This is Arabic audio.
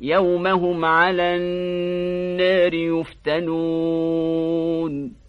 يوم هم على النار يفتنون.